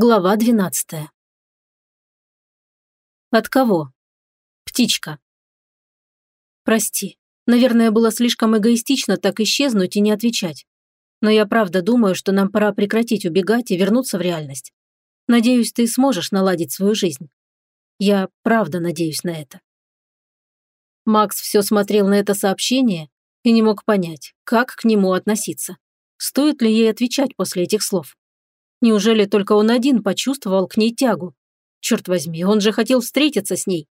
Глава двенадцатая. От кого? Птичка. Прости. Наверное, было слишком эгоистично так исчезнуть и не отвечать. Но я правда думаю, что нам пора прекратить убегать и вернуться в реальность. Надеюсь, ты сможешь наладить свою жизнь. Я правда надеюсь на это. Макс все смотрел на это сообщение и не мог понять, как к нему относиться. Стоит ли ей отвечать после этих слов? Неужели только он один почувствовал к ней тягу? Черт возьми, он же хотел встретиться с ней.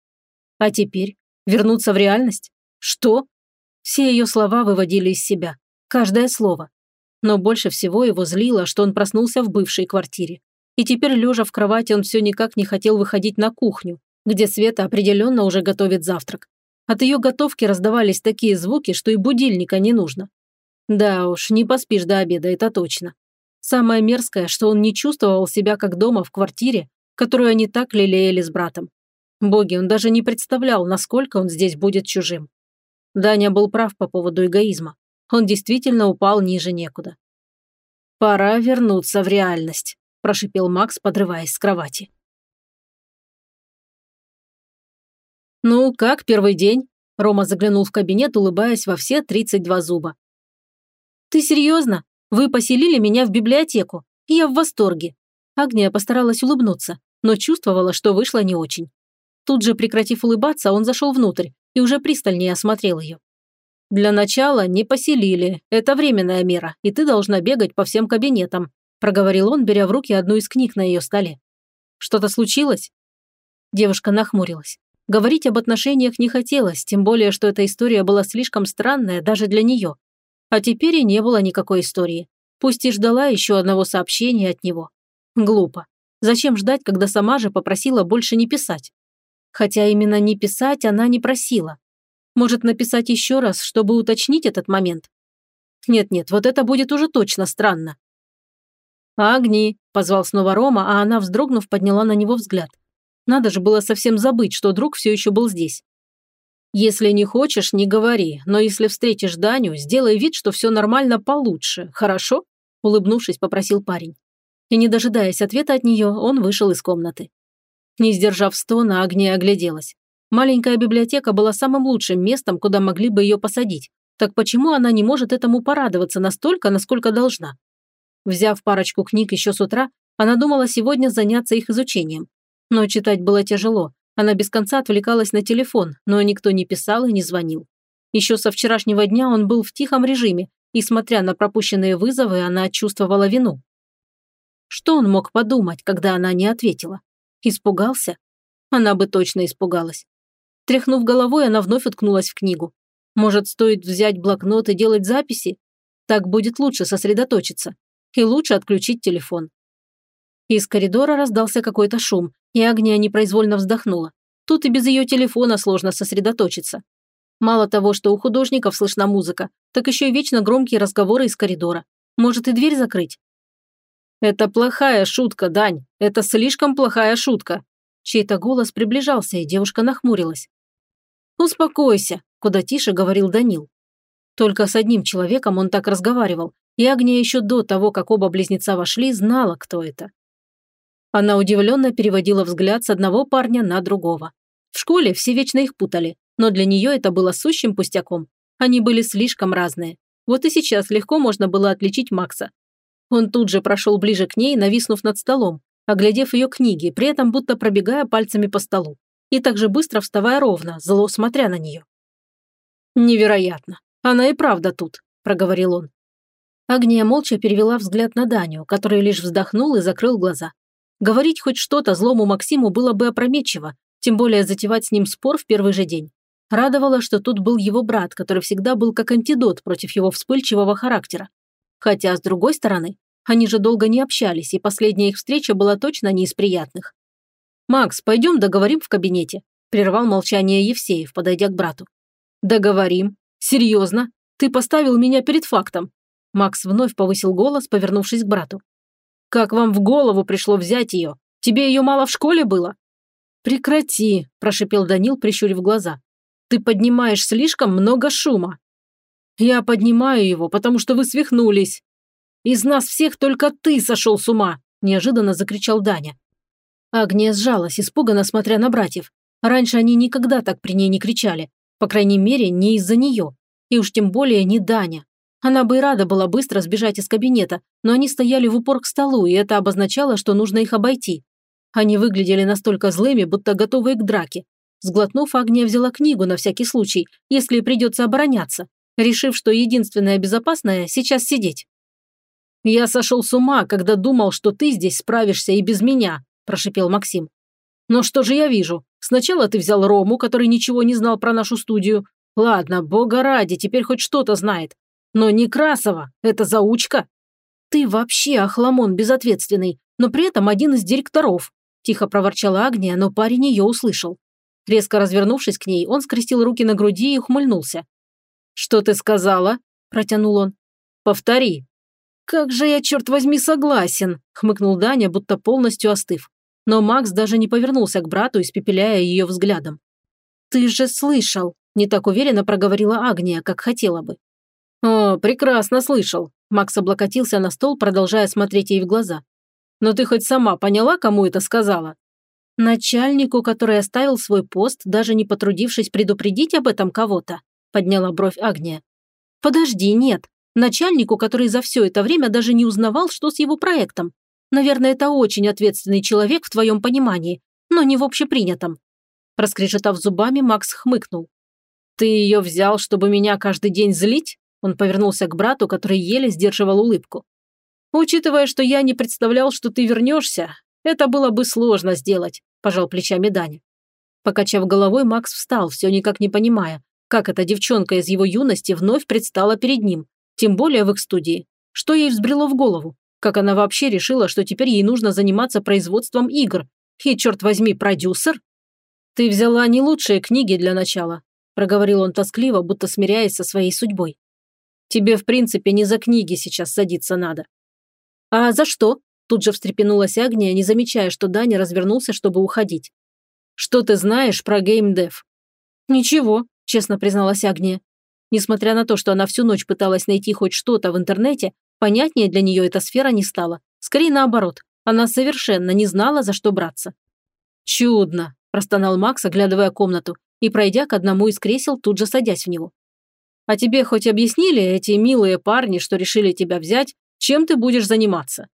А теперь? Вернуться в реальность? Что? Все ее слова выводили из себя. Каждое слово. Но больше всего его злило, что он проснулся в бывшей квартире. И теперь, лежа в кровати, он все никак не хотел выходить на кухню, где Света определенно уже готовит завтрак. От ее готовки раздавались такие звуки, что и будильника не нужно. Да уж, не поспишь до обеда, это точно. Самое мерзкое, что он не чувствовал себя как дома в квартире, которую они так лелеяли с братом. Боги, он даже не представлял, насколько он здесь будет чужим. Даня был прав по поводу эгоизма. Он действительно упал ниже некуда. «Пора вернуться в реальность», – прошипел Макс, подрываясь с кровати. «Ну, как первый день?» Рома заглянул в кабинет, улыбаясь во все 32 зуба. «Ты серьезно? Вы поселили меня в библиотеку, я в восторге». Агния постаралась улыбнуться, но чувствовала, что вышло не очень. Тут же, прекратив улыбаться, он зашел внутрь и уже пристальнее осмотрел ее. «Для начала не поселили. Это временная мера, и ты должна бегать по всем кабинетам», проговорил он, беря в руки одну из книг на ее столе. «Что-то случилось?» Девушка нахмурилась. Говорить об отношениях не хотелось, тем более, что эта история была слишком странная даже для нее. А теперь и не было никакой истории. Пусть и ждала еще одного сообщения от него. Глупо. Зачем ждать, когда сама же попросила больше не писать? Хотя именно не писать она не просила. Может, написать еще раз, чтобы уточнить этот момент? Нет-нет, вот это будет уже точно странно. «Агни!» – позвал снова Рома, а она, вздрогнув, подняла на него взгляд. Надо же было совсем забыть, что друг все еще был здесь. Если не хочешь, не говори, но если встретишь Даню, сделай вид, что все нормально получше, хорошо?» Улыбнувшись, попросил парень. И не дожидаясь ответа от нее, он вышел из комнаты. Не сдержав стона, Агния огляделась. Маленькая библиотека была самым лучшим местом, куда могли бы ее посадить. Так почему она не может этому порадоваться настолько, насколько должна? Взяв парочку книг еще с утра, она думала сегодня заняться их изучением. Но читать было тяжело, она без конца отвлекалась на телефон, но никто не писал и не звонил. Еще со вчерашнего дня он был в тихом режиме, и, смотря на пропущенные вызовы, она чувствовала вину. Что он мог подумать, когда она не ответила? Испугался? Она бы точно испугалась. Тряхнув головой, она вновь уткнулась в книгу. Может, стоит взять блокнот и делать записи? Так будет лучше сосредоточиться. И лучше отключить телефон. Из коридора раздался какой-то шум, и Агния непроизвольно вздохнула. Тут и без ее телефона сложно сосредоточиться. Мало того, что у художников слышна музыка, так еще и вечно громкие разговоры из коридора. Может и дверь закрыть? «Это плохая шутка, Дань. Это слишком плохая шутка». Чей-то голос приближался, и девушка нахмурилась. «Успокойся», – куда тише говорил Данил. Только с одним человеком он так разговаривал, и Агния еще до того, как оба близнеца вошли, знала, кто это. Она удивленно переводила взгляд с одного парня на другого. В школе все вечно их путали, но для нее это было сущим пустяком. Они были слишком разные. Вот и сейчас легко можно было отличить Макса. Он тут же прошел ближе к ней, нависнув над столом, оглядев ее книги, при этом будто пробегая пальцами по столу. И также быстро вставая ровно, зло смотря на нее. «Невероятно. Она и правда тут», – проговорил он. Агния молча перевела взгляд на Даню, который лишь вздохнул и закрыл глаза. Говорить хоть что-то злому Максиму было бы опрометчиво, тем более затевать с ним спор в первый же день. Радовало, что тут был его брат, который всегда был как антидот против его вспыльчивого характера. Хотя, с другой стороны, они же долго не общались, и последняя их встреча была точно не из приятных. «Макс, пойдем договорим в кабинете», – прервал молчание Евсеев, подойдя к брату. «Договорим? Серьезно? Ты поставил меня перед фактом». Макс вновь повысил голос, повернувшись к брату. Как вам в голову пришло взять ее? Тебе ее мало в школе было?» «Прекрати», – прошипел Данил, прищурив глаза. «Ты поднимаешь слишком много шума». «Я поднимаю его, потому что вы свихнулись. Из нас всех только ты сошел с ума», – неожиданно закричал Даня. Агния сжалась, испуганно смотря на братьев. Раньше они никогда так при ней не кричали. По крайней мере, не из-за нее. И уж тем более не Даня. Она бы и рада была быстро сбежать из кабинета, но они стояли в упор к столу, и это обозначало, что нужно их обойти. Они выглядели настолько злыми, будто готовые к драке. Сглотнув, Агния взяла книгу на всякий случай, если придется обороняться, решив, что единственное безопасное – сейчас сидеть. «Я сошел с ума, когда думал, что ты здесь справишься и без меня», – прошипел Максим. «Но что же я вижу? Сначала ты взял Рому, который ничего не знал про нашу студию. Ладно, бога ради, теперь хоть что-то знает. Но Некрасова – это заучка. Ты вообще охламон безответственный, но при этом один из директоров», – тихо проворчала Агния, но парень ее услышал. Резко развернувшись к ней, он скрестил руки на груди и ухмыльнулся. «Что ты сказала?» – протянул он. «Повтори». «Как же я, черт возьми, согласен!» – хмыкнул Даня, будто полностью остыв но Макс даже не повернулся к брату, испепеляя ее взглядом. «Ты же слышал!» – не так уверенно проговорила Агния, как хотела бы. «О, прекрасно слышал!» – Макс облокотился на стол, продолжая смотреть ей в глаза. «Но ты хоть сама поняла, кому это сказала?» «Начальнику, который оставил свой пост, даже не потрудившись предупредить об этом кого-то», – подняла бровь Агния. «Подожди, нет. Начальнику, который за все это время даже не узнавал, что с его проектом. Наверное, это очень ответственный человек в твоем понимании, но не в общепринятом». Проскрежетав зубами, Макс хмыкнул. «Ты ее взял, чтобы меня каждый день злить?» Он повернулся к брату, который еле сдерживал улыбку. «Учитывая, что я не представлял, что ты вернешься, это было бы сложно сделать», – пожал плечами Даня. Покачав головой, Макс встал, все никак не понимая, как эта девчонка из его юности вновь предстала перед ним, тем более в их студии. Что ей взбрело в голову? Как она вообще решила, что теперь ей нужно заниматься производством игр? И, черт возьми, продюсер? Ты взяла не лучшие книги для начала, проговорил он тоскливо, будто смиряясь со своей судьбой. Тебе, в принципе, не за книги сейчас садиться надо. А за что? Тут же встрепенулась Агния, не замечая, что Даня развернулся, чтобы уходить. Что ты знаешь про геймдев? Ничего, честно призналась Агния. Несмотря на то, что она всю ночь пыталась найти хоть что-то в интернете, Понятнее для нее эта сфера не стала. Скорее наоборот, она совершенно не знала, за что браться. «Чудно», – простонал Макс, оглядывая комнату, и, пройдя к одному из кресел, тут же садясь в него. «А тебе хоть объяснили эти милые парни, что решили тебя взять, чем ты будешь заниматься?»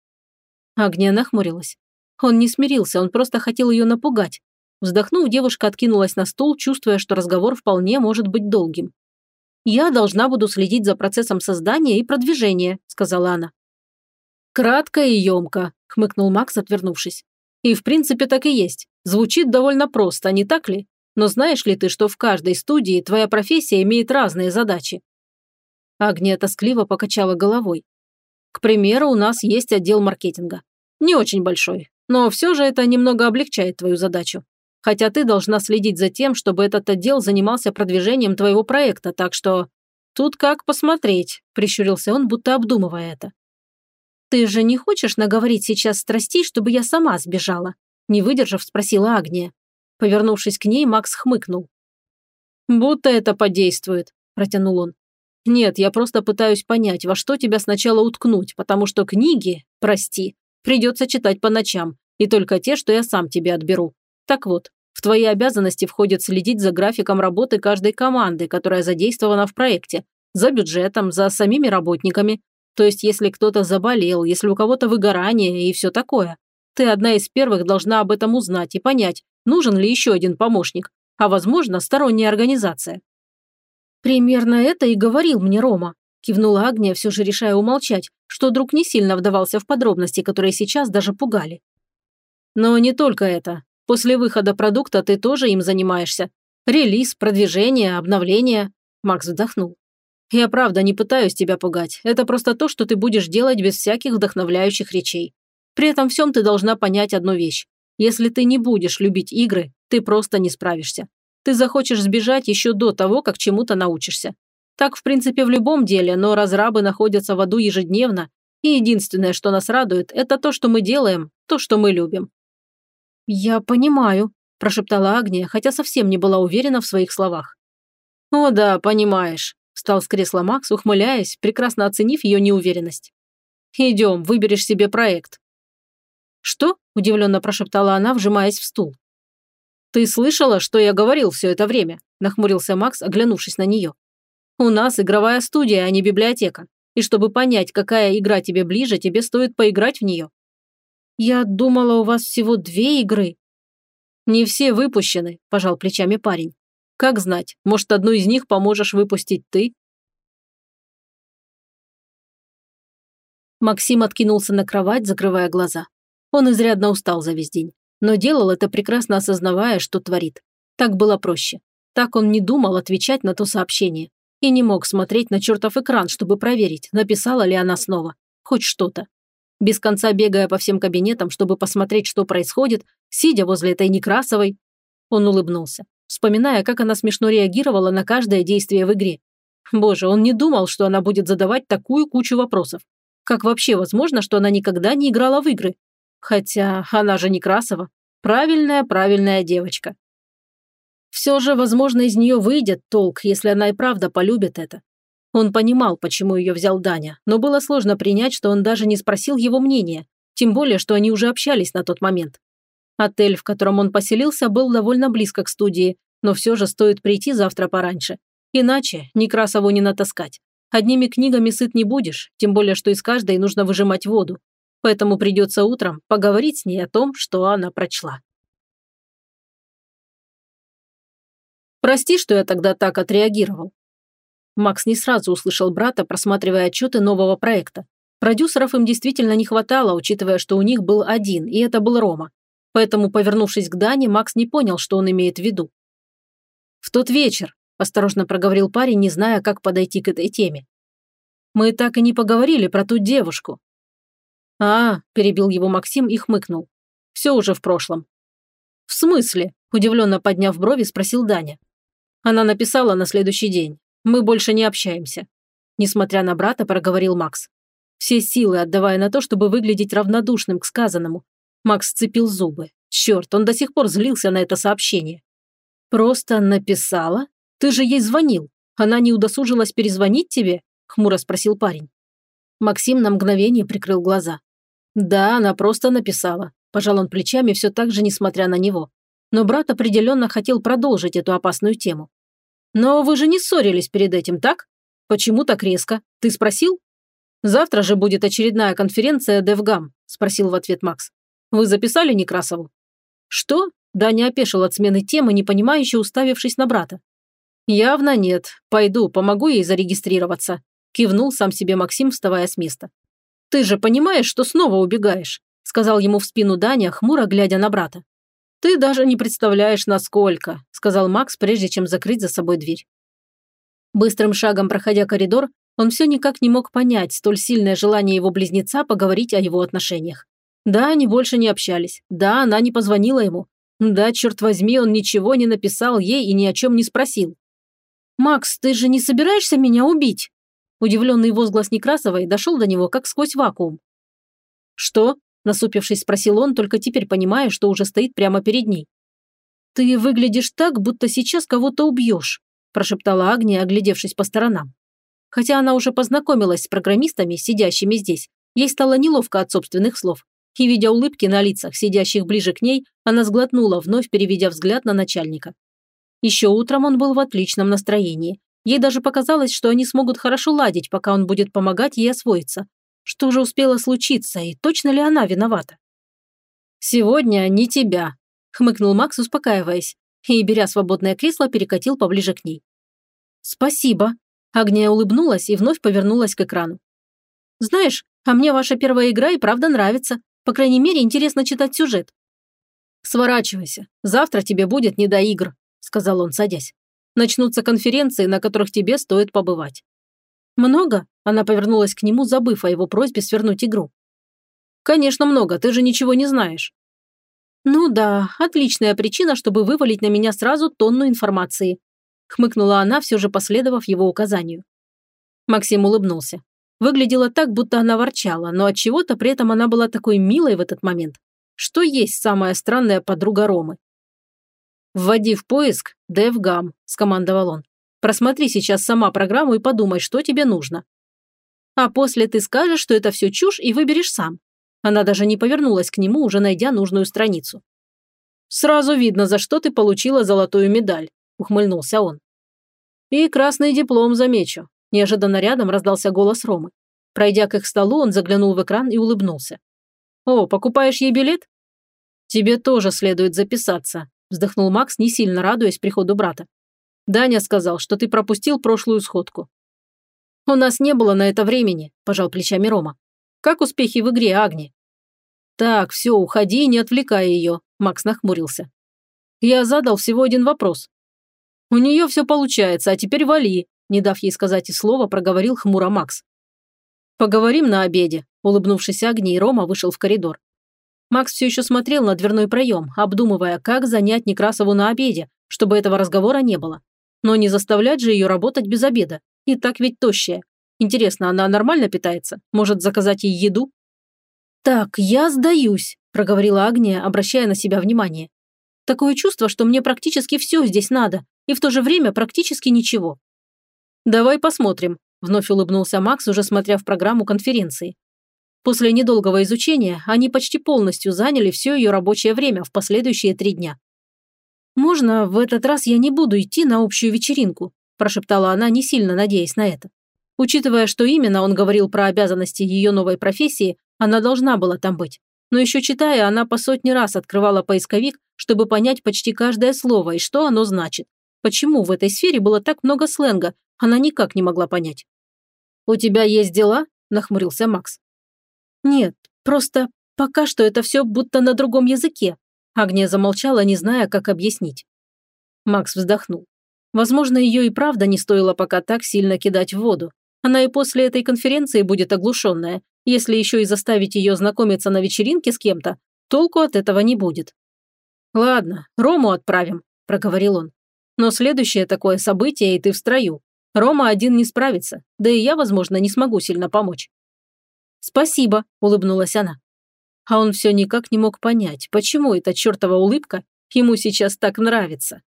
Агния нахмурилась. Он не смирился, он просто хотел ее напугать. Вздохнув, девушка откинулась на стул, чувствуя, что разговор вполне может быть долгим. «Я должна буду следить за процессом создания и продвижения», – сказала она. «Кратко и емко», – хмыкнул Макс, отвернувшись. «И в принципе так и есть. Звучит довольно просто, не так ли? Но знаешь ли ты, что в каждой студии твоя профессия имеет разные задачи?» Агния тоскливо покачала головой. «К примеру, у нас есть отдел маркетинга. Не очень большой, но все же это немного облегчает твою задачу. Хотя ты должна следить за тем, чтобы этот отдел занимался продвижением твоего проекта, так что... Тут как посмотреть», – прищурился он, будто обдумывая это. «Ты же не хочешь наговорить сейчас страстей, чтобы я сама сбежала?» Не выдержав, спросила Агния. Повернувшись к ней, Макс хмыкнул. «Будто это подействует», – протянул он. «Нет, я просто пытаюсь понять, во что тебя сначала уткнуть, потому что книги, прости, придется читать по ночам, и только те, что я сам тебе отберу. Так вот, в твои обязанности входит следить за графиком работы каждой команды, которая задействована в проекте, за бюджетом, за самими работниками. То есть, если кто-то заболел, если у кого-то выгорание и все такое. Ты одна из первых должна об этом узнать и понять, нужен ли еще один помощник, а возможно, сторонняя организация. Примерно это и говорил мне Рома. Кивнула Агния, все же решая умолчать, что друг не сильно вдавался в подробности, которые сейчас даже пугали. Но не только это. После выхода продукта ты тоже им занимаешься. Релиз, продвижение, обновление. Макс вздохнул. Я правда не пытаюсь тебя пугать. Это просто то, что ты будешь делать без всяких вдохновляющих речей. При этом всем ты должна понять одну вещь. Если ты не будешь любить игры, ты просто не справишься. Ты захочешь сбежать еще до того, как чему-то научишься. Так, в принципе, в любом деле, но разрабы находятся в аду ежедневно, и единственное, что нас радует, это то, что мы делаем, то, что мы любим. «Я понимаю», – прошептала Агния, хотя совсем не была уверена в своих словах. «О да, понимаешь», – встал с кресла Макс, ухмыляясь, прекрасно оценив ее неуверенность. «Идем, выберешь себе проект». «Что?» – удивленно прошептала она, вжимаясь в стул. «Ты слышала, что я говорил все это время?» – нахмурился Макс, оглянувшись на нее. «У нас игровая студия, а не библиотека. И чтобы понять, какая игра тебе ближе, тебе стоит поиграть в нее». «Я думала, у вас всего две игры». «Не все выпущены», – пожал плечами парень. «Как знать, может, одну из них поможешь выпустить ты?» Максим откинулся на кровать, закрывая глаза. Он изрядно устал за весь день, но делал это прекрасно осознавая, что творит. Так было проще. Так он не думал отвечать на то сообщение и не мог смотреть на чертов экран, чтобы проверить, написала ли она снова. Хоть что-то. Без конца бегая по всем кабинетам, чтобы посмотреть, что происходит, сидя возле этой Некрасовой, он улыбнулся, вспоминая, как она смешно реагировала на каждое действие в игре. Боже, он не думал, что она будет задавать такую кучу вопросов. Как вообще возможно, что она никогда не играла в игры? Хотя она же Некрасова. Правильная, правильная девочка. Все же, возможно, из нее выйдет толк, если она и правда полюбит это. Он понимал, почему ее взял Даня, но было сложно принять, что он даже не спросил его мнения, тем более, что они уже общались на тот момент. Отель, в котором он поселился, был довольно близко к студии, но все же стоит прийти завтра пораньше. Иначе Некрасову не натаскать. Одними книгами сыт не будешь, тем более, что из каждой нужно выжимать воду. Поэтому придется утром поговорить с ней о том, что она прочла. Прости, что я тогда так отреагировал. Макс не сразу услышал брата, просматривая отчеты нового проекта. Продюсеров им действительно не хватало, учитывая, что у них был один, и это был Рома. Поэтому, повернувшись к Дане, Макс не понял, что он имеет в виду. «В тот вечер», – осторожно проговорил парень, не зная, как подойти к этой теме. «Мы так и не поговорили про ту девушку». «А», – перебил его Максим и хмыкнул. «Все уже в прошлом». «В смысле?» – удивленно подняв брови, спросил Даня. Она написала на следующий день. Мы больше не общаемся. Несмотря на брата, проговорил Макс. Все силы отдавая на то, чтобы выглядеть равнодушным к сказанному. Макс сцепил зубы. Черт, он до сих пор злился на это сообщение. «Просто написала? Ты же ей звонил. Она не удосужилась перезвонить тебе?» – хмуро спросил парень. Максим на мгновение прикрыл глаза. «Да, она просто написала», – пожал он плечами все так же, несмотря на него но брат определенно хотел продолжить эту опасную тему. «Но вы же не ссорились перед этим, так? Почему так резко? Ты спросил?» «Завтра же будет очередная конференция DevGam», – спросил в ответ Макс. «Вы записали Некрасову?» «Что?» – Даня опешил от смены темы, непонимающе уставившись на брата. «Явно нет. Пойду, помогу ей зарегистрироваться», – кивнул сам себе Максим, вставая с места. «Ты же понимаешь, что снова убегаешь», – сказал ему в спину Даня, хмуро глядя на брата. «Ты даже не представляешь, насколько», – сказал Макс, прежде чем закрыть за собой дверь. Быстрым шагом проходя коридор, он все никак не мог понять столь сильное желание его близнеца поговорить о его отношениях. Да, они больше не общались. Да, она не позвонила ему. Да, черт возьми, он ничего не написал ей и ни о чем не спросил. «Макс, ты же не собираешься меня убить?» Удивленный возглас Некрасовой дошел до него, как сквозь вакуум. «Что?» Насупившись, спросил он, только теперь понимая, что уже стоит прямо перед ней. «Ты выглядишь так, будто сейчас кого-то убьешь», прошептала Агния, оглядевшись по сторонам. Хотя она уже познакомилась с программистами, сидящими здесь, ей стало неловко от собственных слов. И, видя улыбки на лицах, сидящих ближе к ней, она сглотнула, вновь переведя взгляд на начальника. Еще утром он был в отличном настроении. Ей даже показалось, что они смогут хорошо ладить, пока он будет помогать ей освоиться. Что же успело случиться, и точно ли она виновата? «Сегодня не тебя», – хмыкнул Макс, успокаиваясь, и, беря свободное кресло, перекатил поближе к ней. «Спасибо», – Агния улыбнулась и вновь повернулась к экрану. «Знаешь, а мне ваша первая игра и правда нравится. По крайней мере, интересно читать сюжет». «Сворачивайся. Завтра тебе будет не до игр», – сказал он, садясь. «Начнутся конференции, на которых тебе стоит побывать». «Много?» – она повернулась к нему, забыв о его просьбе свернуть игру. «Конечно много, ты же ничего не знаешь». «Ну да, отличная причина, чтобы вывалить на меня сразу тонну информации», – хмыкнула она, все же последовав его указанию. Максим улыбнулся. Выглядела так, будто она ворчала, но от чего то при этом она была такой милой в этот момент. Что есть самая странная подруга Ромы? «Вводи в поиск DevGam», – скомандовал он. Просмотри сейчас сама программу и подумай, что тебе нужно. А после ты скажешь, что это все чушь и выберешь сам. Она даже не повернулась к нему, уже найдя нужную страницу. «Сразу видно, за что ты получила золотую медаль», – ухмыльнулся он. «И красный диплом замечу», – неожиданно рядом раздался голос Ромы. Пройдя к их столу, он заглянул в экран и улыбнулся. «О, покупаешь ей билет?» «Тебе тоже следует записаться», – вздохнул Макс, не сильно радуясь приходу брата. «Даня сказал, что ты пропустил прошлую сходку». «У нас не было на это времени», – пожал плечами Рома. «Как успехи в игре, Агни?» «Так, все, уходи и не отвлекай ее», – Макс нахмурился. «Я задал всего один вопрос». «У нее все получается, а теперь вали», – не дав ей сказать и слова, проговорил хмуро Макс. «Поговорим на обеде», – улыбнувшись Агни, Рома вышел в коридор. Макс все еще смотрел на дверной проем, обдумывая, как занять Некрасову на обеде, чтобы этого разговора не было. Но не заставлять же ее работать без обеда. И так ведь тощая. Интересно, она нормально питается? Может, заказать ей еду? «Так, я сдаюсь», – проговорила Агния, обращая на себя внимание. «Такое чувство, что мне практически все здесь надо, и в то же время практически ничего». «Давай посмотрим», – вновь улыбнулся Макс, уже смотря в программу конференции. После недолгого изучения они почти полностью заняли все ее рабочее время в последующие три дня. «Можно в этот раз я не буду идти на общую вечеринку?» – прошептала она, не сильно надеясь на это. Учитывая, что именно он говорил про обязанности ее новой профессии, она должна была там быть. Но еще читая, она по сотни раз открывала поисковик, чтобы понять почти каждое слово и что оно значит. Почему в этой сфере было так много сленга, она никак не могла понять. «У тебя есть дела?» – нахмурился Макс. «Нет, просто пока что это все будто на другом языке». Агния замолчала, не зная, как объяснить. Макс вздохнул. Возможно, ее и правда не стоило пока так сильно кидать в воду. Она и после этой конференции будет оглушенная. Если еще и заставить ее знакомиться на вечеринке с кем-то, толку от этого не будет. «Ладно, Рому отправим», – проговорил он. «Но следующее такое событие, и ты в строю. Рома один не справится, да и я, возможно, не смогу сильно помочь. «Спасибо», – улыбнулась она. А он все никак не мог понять, почему эта чертова улыбка ему сейчас так нравится.